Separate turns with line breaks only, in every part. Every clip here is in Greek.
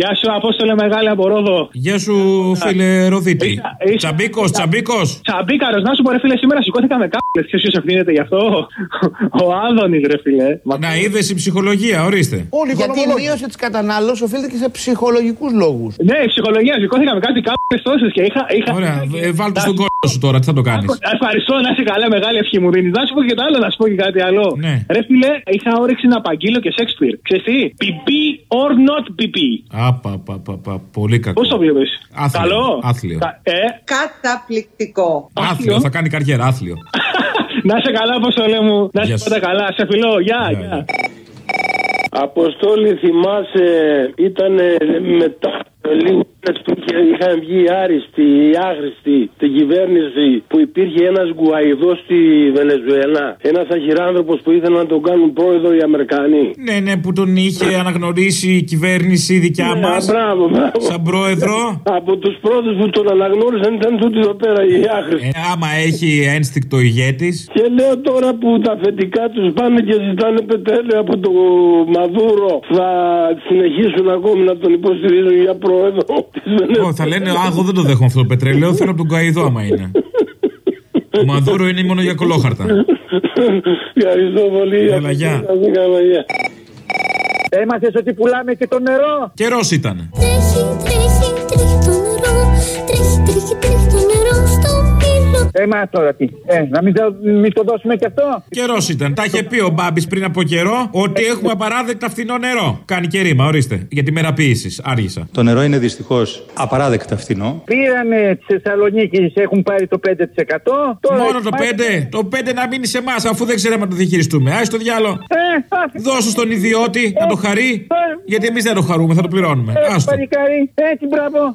Γεια σου, Απόστολε Μεγάλη από Ρόδο.
Γεια σου, φίλε Ροδίτη.
Ίσα- ίσα-
Τσαμπίκος,
ίσα-
τσαμπίκος.
Τσαμπίκαρος, να σου πω ρε φίλε, σήμερα σηκώθηκα με κάπου. Ποιος σου ευθύνεται γι' αυτό; Ο Άδωνης, ρε φίλε. Μα-
Να είδες η ψυχολογία, ορίστε.
Όλοι οι Γιατί η μείωση τη κατανάλωσης οφείλεται και σε ψυχολογικούς λόγους.
Ναι, η ψυχολογία, σηκώθηκα με κάτι κάπου τόσες και είχα. είχα...
Ωραία, ε, βάλ το στον κόσμο σου τώρα, τι θα το κάνεις;
Ευχαριστώ να είσαι καλά, μεγάλη ευχή μου δίνεις. Να σου πω και το άλλο, να σου πω και κάτι άλλο.
Ναι.
Ρε φίλε, είχα όρεξη να απαγγείλω και Shakespeare. Ξέρεις τι, PP or not PP.
Απα, πα, πα, πα, πολύ κακό.
Πώς το βλέπεις;
Άθλιο,
Καλό;
άθλιο.
Κα- Ε,
Καταπληκτικό.
Άθλιο, θα κάνει καριέρα, άθλιο.
να είσαι καλά, πώ το λέμε μου. Να
Γεια
είσαι
σου.
πάντα καλά. Σε φιλώ. Γεια,
Γεια,
γεια.
γεια.
Αποστόλη θυμάσαι ήταν μετά λίγο που είχε, είχαν βγει οι άριστοι, οι άχρηστοι, την κυβέρνηση που υπήρχε ένας Γκουαϊδό στη Βενεζουέλα. Ένας αχυράνθρωπος που ήθελαν να τον κάνουν πρόεδρο οι Αμερικανοί.
Ναι, ναι, που τον είχε αναγνωρίσει η κυβέρνηση δικιά
Ναι,
μας.
μπράβο, μπράβο.
Σαν πρόεδρο.
Από τους πρώτους που τον αναγνώρισαν ήταν τούτοι εδώ πέρα οι άχρηστοι.
Ε, άμα έχει ένστικτο ηγέτης.
Και λέω τώρα που τα αφεντικά τους πάνε και ζητάνε πετρέλαιο από το Μαδούρο, θα συνεχίσουν ακόμη να τον υποστηρίζουν για πρόεδρο της
Ω, θα λένε, Α, εγώ δεν το δέχομαι αυτό το πετρέλαιο. Θέλω από τον Καϊδό, άμα είναι. Ο Μαδούρο είναι μόνο για κολόχαρτα.
Ευχαριστώ πολύ.
Έλα, γεια.
Να είστε καλά, γεια.
Έμαθες ότι πουλάμε και το νερό.
Καιρός ήταν.
Τρέχει, τρέχει, τρέχει το νερό. Τρέχει, τρέχει, τρέχει το νερό στο μήλο.
Έμα τώρα τι. Ε, να μην, το- μην το δώσουμε και αυτό.
Καιρός ήταν. Τα είχε πει ο Μπάμπης πριν από καιρό ότι έχουμε απαράδεκτα φθηνό νερό. Κάνει και ρήμα, ορίστε. Για τη μεραποίηση. Άργησα.
Το νερό είναι δυστυχώς απαράδεκτα φθηνό.
Πήραμε τη Θεσσαλονίκη, έχουν πάρει το 5%. Τώρα
Μόνο το 5. Το 5 να μείνει σε εμάς, αφού δεν ξέραμε να το διαχειριστούμε. Άι το διάλο.
Ε, άφη-
Δώσου στον ιδιώτη να το χαρεί. Γιατί εμείς δεν το χαρούμε, θα το πληρώνουμε.
ε,
Άστο.
Παλικάρι, έτσι μπράβο.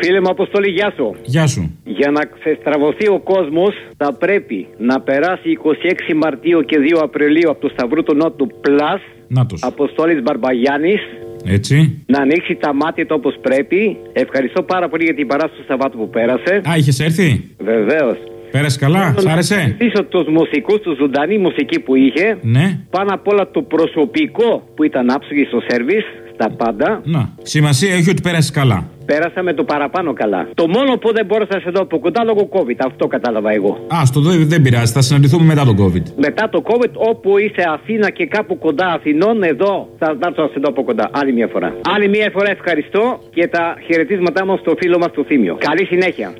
Φίλε μου, Αποστολή, γεια σου.
Γεια σου.
Για να ξεστραβωθεί ο κόσμος, θα πρέπει να περάσει 26 Μαρτίου και 2 Απριλίου από το Σταυρού του Νότου Plus
Νάτος.
Αποστόλης Μπαρμπαγιάννης
Έτσι.
να ανοίξει τα μάτια του όπως πρέπει. Ευχαριστώ πάρα πολύ για την παράσταση του Σαββάτου που πέρασε.
Α, είχες έρθει;
Βεβαίως.
Πέρασε καλά, σ' άρεσε;
Πίσω τους μουσικούς, τους ζωντανή μουσική που είχε.
Ναι.
Πάνω απ' όλα το προσωπικό που ήταν άψογη στο σερβις, στα πάντα.
Να. Σημασία έχει ότι πέρασε καλά.
Πέρασα με το παραπάνω καλά. Το μόνο που δεν μπόρεσα να σε δω από κοντά λόγω COVID. Αυτό κατάλαβα εγώ.
Άστο, δεν, δεν πειράζει, θα συναντηθούμε μετά τον COVID.
Μετά το COVID, όπου είσαι Αθήνα και κάπου κοντά Αθηνών, εδώ θα θα έρθω να σε δω από κοντά. Άλλη μια φορά. Άλλη μια φορά ευχαριστώ και τα χαιρετίσματά μα στο φίλο μας το Θήμιο. Καλή συνέχεια.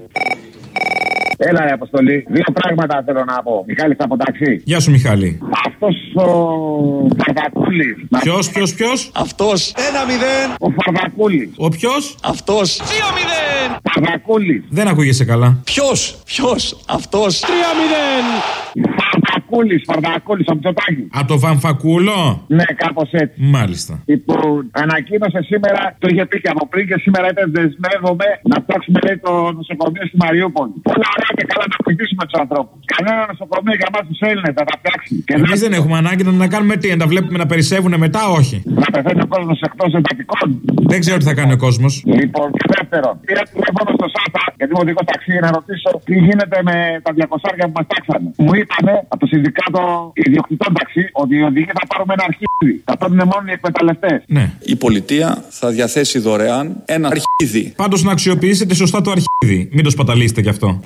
Έλα, ρε Αποστολή. Δύο πράγματα θέλω να πω. Μιχάλη, από ταξί.
Γεια σου, Μιχάλη.
Αυτός ο Φαρδακούλης.
Ποιος, ποιος, ποιος;
Αυτός.
Ο Φαρδακούλης.
Ο ποιος;
Αυτός.
Φαρδακούλης.
Δεν ακούγεσαι καλά.
Ποιος. Ποιος. Αυτός.
Φαρδακούλη, Φαρδακούλης, από το τάκι.
Από το βαμφακούλο;
Ναι, κάπως έτσι.
Μάλιστα.
Λοιπόν, ανακοίνωσε σήμερα, το είχε πει και από πριν και σήμερα είπε δεσμεύομαι να φτιάξουμε λέει, το νοσοκομείο στη Μαριούπολη. Όλα ωραία και καλά να βοηθήσουμε τους ανθρώπους. Κανένα νοσοκομείο για εμά τους Έλληνες θα τα φτιάξει. Και
Εμείς δεν έχουμε ανάγκη να, να κάνουμε τι, να τα βλέπουμε να περισσεύουν μετά, όχι.
Να πεθαίνει ο κόσμος εκτός εντατικών.
Δεν ξέρω τι θα κάνει ο κόσμος.
Λοιπόν, και δεύτερον, πήρα τηλέφωνο στο ΣΑΤΑ, γιατί είμαι οδηγός ταξί, να ρωτήσω τι γίνεται με τα 200 που μας τάξανε. Μου είπανε από το Συνδικάτο Ιδιοκτητών Ταξί ότι οι οδηγοί θα πάρουμε ένα αρχίδι. Θα παίρνουν μόνο οι εκμεταλλευτές.
Ναι.
Η πολιτεία θα διαθέσει δωρεάν ένα αρχίδι.
Πάντως να αξιοποιήσετε σωστά το αρχίδι. Μην το σπαταλίσετε κι αυτό.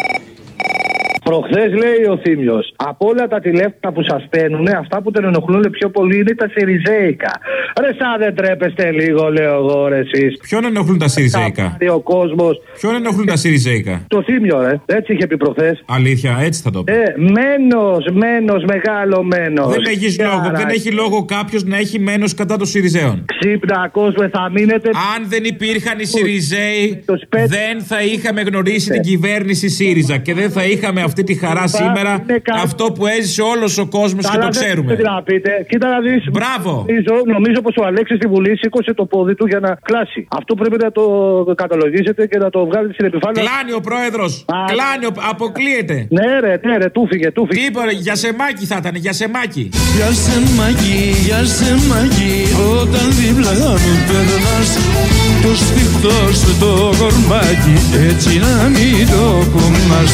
Προχθές λέει ο Θήμιος, από όλα τα τηλέφωνα που σας παίρνουν, αυτά που τον ενοχλούν πιο πολύ είναι τα Σιριζέικα. Ρε, σαν δεν τρέπεστε λίγο, λέω εγώ, ρε, εσείς.
Ποιον ενοχλούν τα Σιριζέικα;
Ο κόσμος.
Ποιον ενοχλούν τα Σιριζέικα;
Το Θήμιο, ρε. Έτσι είχε πει προχθές.
Αλήθεια, έτσι θα το πω.
Ε, μένος, μένος, μεγάλο μένος.
Δεν έχεις λόγο, δεν έχει λόγο κάποιος να έχει μένος κατά των Σιριζέων.
Ξύπνα, κόσμο, θα μείνετε.
Αν δεν υπήρχαν οι Σιριζέοι,
Το σπέτ-
δεν θα είχαμε γνωρίσει την κυβέρνηση ΣΥΡΙΖΑ και δεν θα είχαμε αυτή τη χαρά σήμερα.
είναι κα-
Αυτό που έζησε όλος ο κόσμος και
Καλά,
το
δεν
ξέρουμε.
ξέρετε τι να πείτε. Κοίτα να δεις.
Μπράβο.
Νομίζω, νομίζω πως ο Αλέξης στη Βουλή σήκωσε το πόδι του για να κλάσει. Αυτό πρέπει να το καταλογίσετε και να το βγάλετε στην επιφάνεια.
Κλάνει ο πρόεδρος. Κλάνει, ο- αποκλείεται.
Ναι, ρε, ναι, ρε, του φύγε, του φύγε.
Τι είπε, ρε, για σεμάκι θα ήταν, για σεμάκι.
Για σε μαγεί, για σε μαγεί Όταν δίπλα μου περνάς το σφιχτό σου το κορμάκι έτσι να μην το κομμάς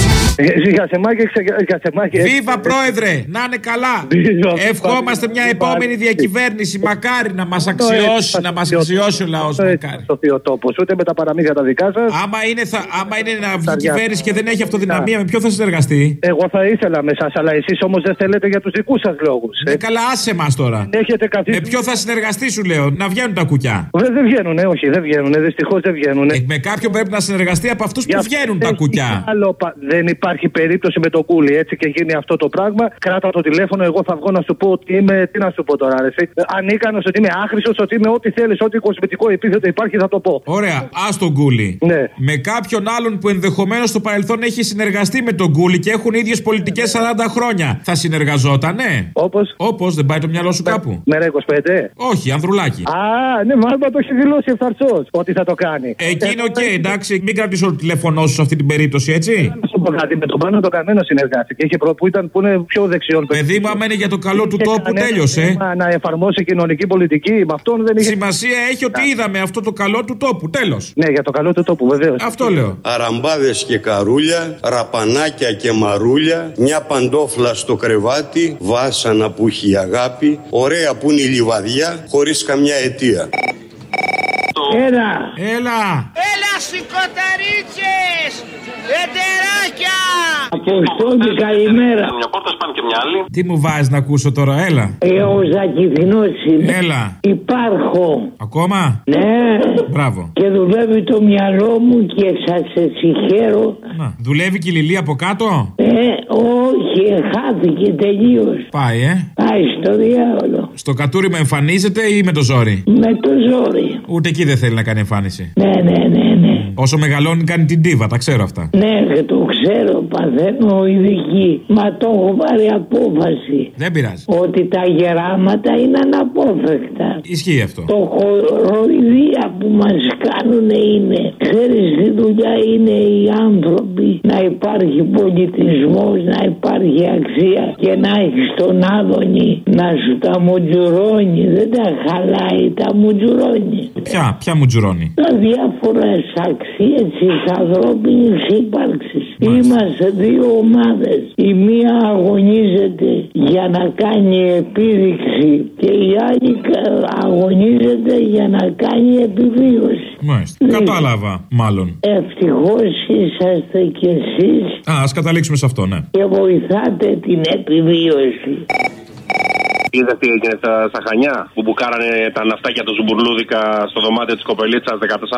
Για σεμάκι, για σεμάκι.
Βίβα πρόεδρε, να είναι καλά.
Βίβα,
Ευχόμαστε μια
Βίβα.
επόμενη διακυβέρνηση. Μακάρι να μας αξιώσει, να μας αξιώσει ο λαός. Μακάρι.
Στο θεοτόπος, ούτε με τα παραμύθια τα δικά σας.
Άμα είναι, θα, άμα είναι να βγει κυβέρνηση και δεν έχει αυτοδυναμία, με ποιο θα συνεργαστεί;
Εγώ θα ήθελα με εσά, αλλά εσείς όμως δεν θέλετε για τους δικούς σας λόγους.
Ε, καλά, άσε μας τώρα.
Έχετε καθίσει.
Με ποιο θα συνεργαστεί, σου λέω, να βγαίνουν τα κουκιά.
Δεν, δεν βγαίνουν, όχι, δεν βγαίνουν. Δυστυχώς δεν βγαίνουν.
Ε, με κάποιον πρέπει να συνεργαστεί από αυτούς που βγαίνουν τα κουκιά.
Άλλο, πα- δεν υπάρχει περίπτωση με το κούλι έτσι και γίνει αυτό το πράγμα. Κράτα το τηλέφωνο, εγώ θα βγω να σου πω ότι είμαι. Τι να σου πω τώρα, ρε, εσύ. Ανίκανο, ότι είμαι άχρηστο, ότι είμαι ό,τι θέλεις, ό,τι κοσμητικό επίθετο υπάρχει θα το πω.
Ωραία, ας τον Γκούλι.
Ναι.
Με κάποιον άλλον που ενδεχομένως στο παρελθόν έχει συνεργαστεί με τον Γκούλι και έχουν ίδιες πολιτικές 40 χρόνια. Θα συνεργαζότανε;
Όπως;
Όπως δεν πάει το μυαλό σου κάπου;
Μέρα 25.
Όχι, Ανδρουλάκι.
Α, ναι, μάλλον το έχει δηλώσει ευθαρσώς ότι θα το κάνει.
Εκεί είναι οκ, εντάξει, μην κρατήσω το τηλέφωνό σου σε αυτή την περίπτωση, έτσι.
Να σου πω κάτι, με τον πάνω το κανένα συνεργάστηκε. Είχε προ που ήταν που είναι πιο δεξιόν.
Παιδί μου, άμα είναι για το καλό του
Είχε
τόπου,
κανένα
τέλειωσε.
θέμα Να εφαρμόσει κοινωνική πολιτική. Με αυτόν δεν είχε.
Σημασία έχει ότι είδαμε αυτό το καλό του τόπου, τέλος.
Ναι, για το καλό του τόπου, βεβαίως.
Αυτό λέω.
Αραμπάδες και καρούλια, ραπανάκια και μαρούλια, μια παντόφλα στο κρεβάτι, βάσανα που έχει η αγάπη, ωραία που είναι η Λειβαδιά, χωρίς καμιά αιτία.
Έλα!
Έλα!
Έλα σηκωταρίτσες! Εντεράκια!
Αποστόλη, καλημέρα.
Μια πόρτα σπάνε και μια άλλη.
Τι μου βάζεις να ακούσω τώρα, έλα.
Ε, ο Ζακηθινός είμαι.
Έλα.
Υπάρχω.
Ακόμα;
Ναι.
Μπράβο.
Και δουλεύει το μυαλό μου και σας συγχαίρω.
Να. Δουλεύει και η Λιλή από κάτω;
Ε, όχι, χάθηκε τελείως.
Πάει, ε.
Πάει στο διάολο.
Στο κατούρι με εμφανίζεται ή με το ζόρι;
Με το ζόρι.
Ούτε εκεί δεν θέλει να κάνει εμφάνιση.
Ναι, ναι, ναι, ναι.
Όσο μεγαλώνει κάνει την τίβα, τα ξέρω αυτά.
Ναι, και το ξέρω, παθαίνω ειδική. Μα το έχω πάρει απόφαση.
Δεν πειράζει.
Ότι τα γεράματα είναι αναπόφευκτα.
Ισχύει αυτό.
Το χοροϊδία που μας κάνουν είναι Ξέρεις τι δουλειά είναι οι άνθρωποι Να υπάρχει πολιτισμός Να υπάρχει αξία Και να έχεις τον άδωνη Να σου τα μουτζουρώνει Δεν τα χαλάει τα μουτζουρώνει
Ποια, ποια μου τζουρώνει.
Τα διάφορες αξίες της ανθρώπινης ύπαρξης Είμαστε δύο ομάδες Η μία αγωνίζεται για να κάνει επίδειξη Και η άλλη κα- αγωνίζεται για να κάνει επιβίωση
Μάλιστα.
Ναι.
Κατάλαβα, μάλλον.
Ευτυχώς είσαστε κι εσείς
Α, ας καταλήξουμε σε αυτό, ναι.
και βοηθάτε την επιβίωση.
Είδες τι έγινε στα, στα Χανιά που μπουκάρανε τα ναυτάκια του Ζουμπουρλούδικα στο δωμάτιο της κοπελίτσας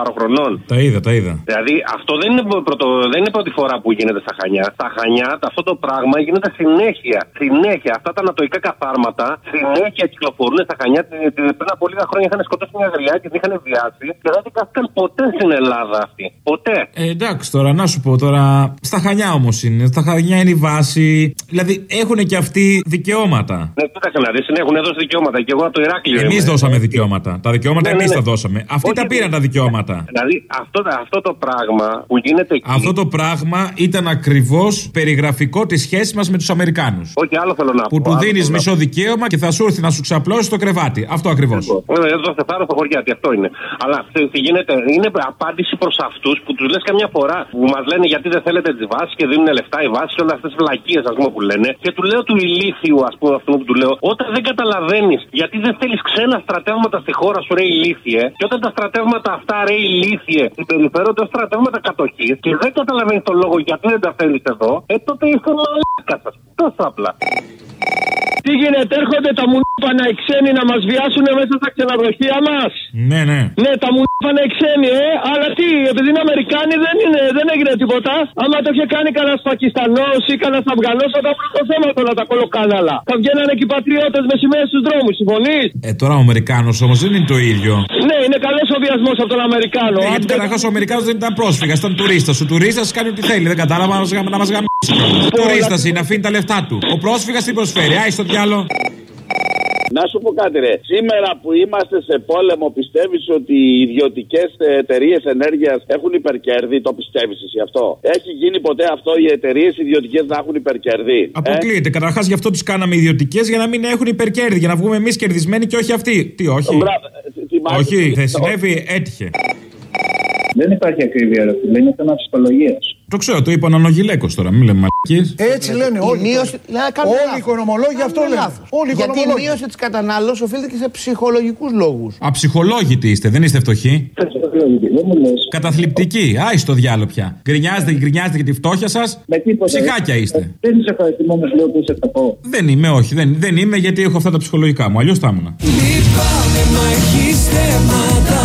14 χρονών;
Τα είδα, τα είδα.
Δηλαδή αυτό δεν είναι, πρωτο, δεν είναι πρώτη φορά που γίνεται στα Χανιά. Στα Χανιά αυτό το πράγμα γίνεται συνέχεια. Συνέχεια. Αυτά τα ανατοϊκά καθάρματα συνέχεια κυκλοφορούν στα Χανιά. Την- την- Πριν από λίγα χρόνια είχαν σκοτώσει μια γριά και την είχαν βιάσει και δεν δικάστηκαν ποτέ στην Ελλάδα αυτή. Ποτέ.
Ε, εντάξει τώρα, να σου πω τώρα. Στα χανιά όμως είναι. Στα χανιά είναι η βάση. Δηλαδή έχουν και αυτοί δικαιώματα.
Ναι, κοίταξε να δεις, έχουν δώσει δικαιώματα και εγώ από το Ηράκλειο.
Εμείς
είμαι.
δώσαμε δικαιώματα. Τα δικαιώματα
Ναι, ναι,
εμείς
ναι.
τα δώσαμε. Αυτοί
Όχι,
τα πήραν τα δικαιώματα.
Δηλαδή αυτό, αυτό το πράγμα που γίνεται εκεί.
Αυτό το πράγμα ήταν ακριβώς περιγραφικό της σχέσης μας με τους Αμερικάνους.
Όχι, άλλο θέλω να
Που
πω.
του
άλλο
δίνεις
θέλω να
μισό δικαίωμα και θα σου έρθει να σου ξαπλώσει το κρεβάτι. Αυτό ακριβώς.
Βέβαια, εδώ σε θάρρος στο χωριάτι, αυτό είναι. Αλλά τι τι γίνεται, είναι απάντηση προς αυτούς που τους λες καμιά φορά που μας λένε γιατί δεν θέλετε τις βάσεις και δίνουν λεφτά οι βάσεις και όλες αυτές τις βλακίες ας πούμε που λένε. Και του λέω του ηλίθιου, ας πούμε, αυτό που του λέω, όταν δεν καταλαβαίνεις γιατί δεν θέλει ξένα στρατεύματα στη χώρα σου, ρε ηλίθιε, και όταν τα στρατεύματα αυτά, ρε ηλίθιε, συμπεριφέρονται ως στρατεύματα κατοχής και δεν καταλαβαίνεις τον λόγο γιατί δεν τα θέλει εδώ, ε τότε είσαι μαλάκας, ας πούμε. Τόσο απλά.
Τι γίνεται, έρχονται τα μουνίπανα οι ξένοι να μας βιάσουν μέσα στα ξενοδοχεία μας;
Ναι, ναι.
Ναι, τα μουνίπανα οι ξένοι, ε. Αλλά τι, επειδή είναι Αμερικάνοι δεν, είναι, δεν έγινε τίποτα. Άμα το είχε κάνει κανένας Πακιστανός ή κανένας Αφγανός, θα τα βρουν το θέμα όλα τα κολοκάναλα. Θα βγαίνανε και οι πατριώτες με σημαίες στους δρόμους, συμφωνείς;
Ε, τώρα ο Αμερικάνος όμως δεν είναι το ίδιο.
Ναι, είναι καλός ο βιασμός από τον Αμερικάνο.
Ναι, γιατί καταρχάς ο Αμερικάνος δεν ήταν πρόσφυγας, ήταν τουρίστας. Ο τουρίστας κάνει ό,τι θέλει. Δεν κατάλαβα να μας γαμ- να μας γαμίσει. Τουρίστας είναι, αφήνει τα λεφτά του. Ο πρόσφυγας τι προσφέρει, άι στο διάλο.
Να σου πω κάτι, ρε. Σήμερα που είμαστε σε πόλεμο, πιστεύεις ότι οι ιδιωτικές εταιρείες ενέργειας έχουν υπερκέρδη; Το πιστεύεις εσύ αυτό; Έχει γίνει ποτέ αυτό οι εταιρείες ιδιωτικές να έχουν υπερκέρδη; Ε;
Αποκλείεται. Καταρχάς γι' αυτό τους κάναμε ιδιωτικές για να μην έχουν υπερκέρδη. Για να βγούμε εμείς κερδισμένοι και όχι αυτοί. Τι, όχι;
Μπράβο, ε, τι- τι μάλιστα-
Όχι, δεν συνέβη, έτυχε.
Δεν υπάρχει ακρίβεια, ρε φίλε. Είναι θέμα ψυχολογίας.
Το ξέρω, το είπε ο Νανογιλέκο τώρα, μην λέμε μαλακίες.
Έτσι λένε όλοι.
μείωση-
Να κάνουν
όλοι
λάθος.
οι οικονομολόγοι αυτό
Κάνουν
λένε.
λάθος.
Όλοι οι
Γιατί η
οικονομολόγοι.
μείωση της κατανάλωσης οφείλεται και σε ψυχολογικούς λόγους.
Αψυχολόγητοι είστε, δεν είστε φτωχοί;
Δεν μου λε.
Καταθλιπτικοί. Άι στο διάλογο πια. Γκρινιάζετε και γκρινιάζετε για τη φτώχεια σας; Ψυχάκια είστε.
Δεν είσαι ευχαριστημένος, λέω που είσαι κακό.
Δεν είμαι, όχι, δεν, δεν είμαι γιατί έχω αυτά τα ψυχολογικά μου. Αλλιώς θα ήμουν.
Λυπάμαι μα έχεις θέματα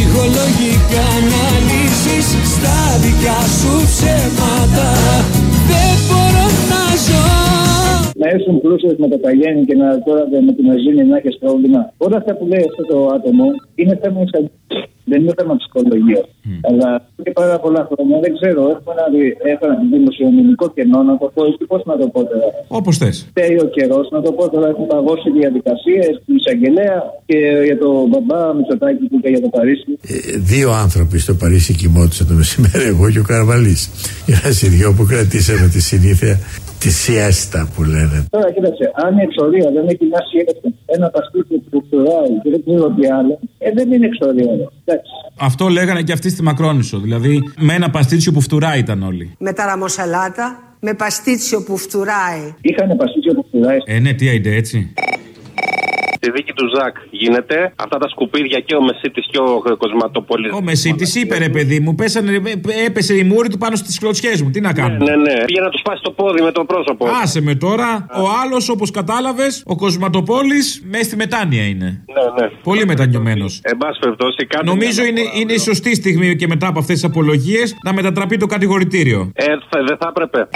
Ψυχολογικά να λύσεις στα δικά σου ψέματα Δεν μπορώ να ζω
Να έρθουν πλούσιε με το παγέννη και να τώρα με την αζήνη να έχεις πρόβλημα. Όλα αυτά που λέει αυτό το άτομο είναι θέμα εισαγωγής. Δεν είναι θέμα ψυχολογία. Αλλά εδώ και πάρα πολλά χρόνια δεν ξέρω. Έχουμε ένα, δι- έχω ένα δημοσιονομικό κενό να το πω. Πώς να το πω τώρα.
Όπως θες.
Φταίει ο καιρός, να το πω τώρα. Έχουν παγώσει διαδικασίες του εισαγγελέα και για το μπαμπά Μητσοτάκη που είπε για το Παρίσι.
Δύο άνθρωποι στο Παρίσι κοιμόντουσαν το μεσημέρι, εγώ και ο Καρβαλής. Είμαστε οι δυο που κρατήσαμε τη συνήθεια τη σιέστα που λένε.
Τώρα κοίταξε, αν η εξορία δεν έχει μια σχέση, ένα παστίτσιο που φτουράει και δεν ξέρω τι άλλο, ε, δεν είναι εξορία. Εντάξει.
Αυτό λέγανε και αυτοί στη Μακρόνισο. Δηλαδή με ένα παστίτσιο που φτουράει ήταν όλοι.
Με τα ραμοσαλάτα, με παστίτσιο που φτουράει.
Είχανε παστίτσιο που φτουράει.
Ε, ναι, τι άιντε έτσι.
Στη δίκη του Ζακ γίνεται. Αυτά τα σκουπίδια και ο Μεσίτης και ο Κοσματοπολή.
Ο Μεσίτης είπε ρε παιδί μου, πέσανε, ε, έπεσε η μούρη του πάνω στις κλωτσιές μου. Τι να κάνω;
Ναι, ναι. Πήγε να τους σπάσει το πόδι με το πρόσωπο.
Άσε με τώρα. Ο άλλος, όπως κατάλαβες, ο Κοσματοπόλης, μέσα στη μετάνοια είναι.
Ναι, ναι.
Πολύ μετανιωμένος.
Εν πάση περιπτώσει, κάτι.
Νομίζω είναι, είναι η σωστή στιγμή και μετά από αυτές τις απολογίες να μετατραπεί το κατηγορητήριο.
Ε, θα- δεν θα έπρεπε.